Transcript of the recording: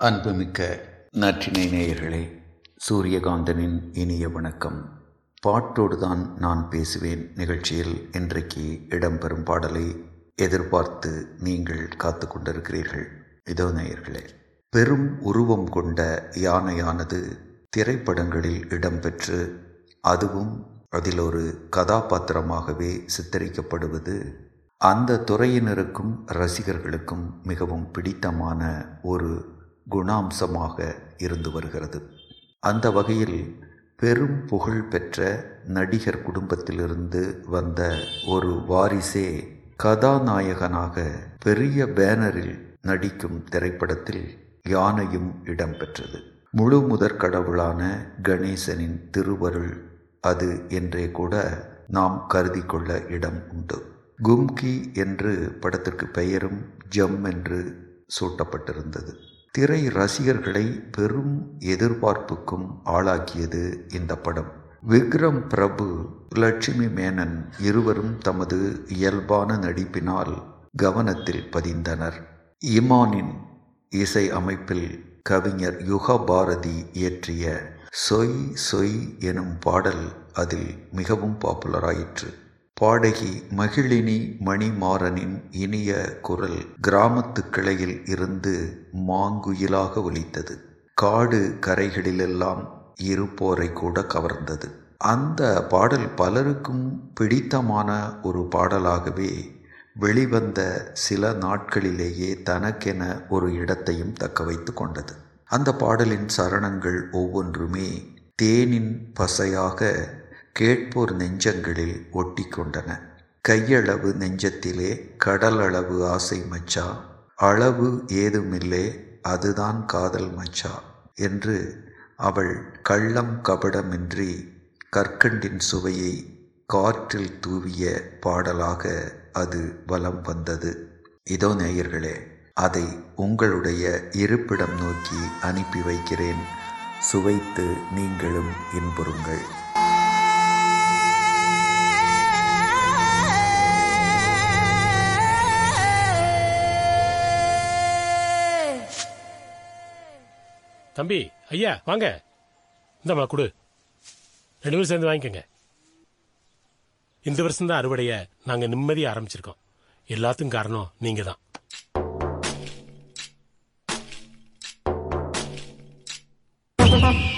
அன்புமிக்க நற்றினை நேயர்களே சூரியகாந்தனின் இனிய வணக்கம். பாட்டோடு தான் நான் பேசுவேன் நிகழ்ச்சியில் இன்றைக்கு இடம்பெறும் பாடலை எதிர்பார்த்து நீங்கள் காத்து கொண்டிருக்கிறீர்கள். இதோ நேயர்களே பெரும் உருவம் கொண்ட யானையானது திரைப்படங்களில் இடம்பெற்று அதுவும் அதில் ஒரு கதாபாத்திரமாகவே சித்தரிக்கப்படுவது அந்த துறையினருக்கும் ரசிகர்களுக்கும் மிகவும் பிடித்தமான ஒரு குணாம்சமாக இருந்து வருகிறது. அந்த வகையில் பெரும் புகழ் பெற்ற நடிகர் குடும்பத்திலிருந்து வந்த ஒரு வாரிசே கதாநாயகனாக பெரிய பேனரில் நடிக்கும் திரைப்படத்தில் யானையும் இடம்பெற்றது. முழு முதற் கடவுளான கணேசனின் திருவருள் அது என்றே கூட நாம் கருதி கொள்ள இடம் உண்டு. கும்கி என்று படத்திற்கு பெயரும் ஜம் என்று சூட்டப்பட்டிருந்தது. திரை ரசிகர்களை பெரும் எதிர்பார்ப்புக்கும் ஆளாக்கியது இந்த படம். விக்ரம் பிரபு லட்சுமி மேனன் இருவரும் தமது இயல்பான நடிப்பினால் கவனத்தில் பதிந்தனர். இமானின் இசை அமைப்பில் கவிஞர் யுகா பாரதி இயற்றிய சொய் சொய் எனும் பாடல் அதில் மிகவும் பாப்புலராயிற்று. பாடகி மகிழினி மணிமாறனின் இனிய குரல் கிராமத்து கிளையில் இருந்து மாங்குயிலாக ஒலித்தது. காடு கரைகளிலெல்லாம் இருப்போரை கூட கவர்ந்தது. அந்த பாடல் பலருக்கும் பிடித்தமான ஒரு பாடலாகவே வெளிவந்த சில நாட்களிலேயே தனக்கென ஒரு இடத்தையும் தக்க வைத்து கொண்டது. அந்த பாடலின் சரணங்கள் ஒவ்வொன்றுமே தேனின் பசையாக கேட்போர் நெஞ்சங்களில் ஒட்டி கொண்டன கையளவு நெஞ்சத்திலே கடலளவு ஆசை மச்சா. அளவு ஏதுமில்லே அதுதான் காதல் மச்சா என்று அவள் கள்ளம் கபடமின்றி கற்கண்டின் சுவையை காற்றில் தூவிய பாடலாக அது வலம் வந்தது. இதோ நேயர்களே அதை உங்களுடைய இருப்பிடம் நோக்கி அனுப்பி வைக்கிறேன். சுவைத்து நீங்களும் இன்புறுங்கள். தம்பி ஐயா வாங்க. இந்தம்மா கொடு. ரெண்டு பேரும் சேர்ந்து வாங்கிக்கோங்க. இந்த வருஷம் தான் அறுவடைய நாங்க நிம்மதியா ஆரம்பிச்சிருக்கோம். எல்லாத்துக்கும் காரணம் நீங்க தான்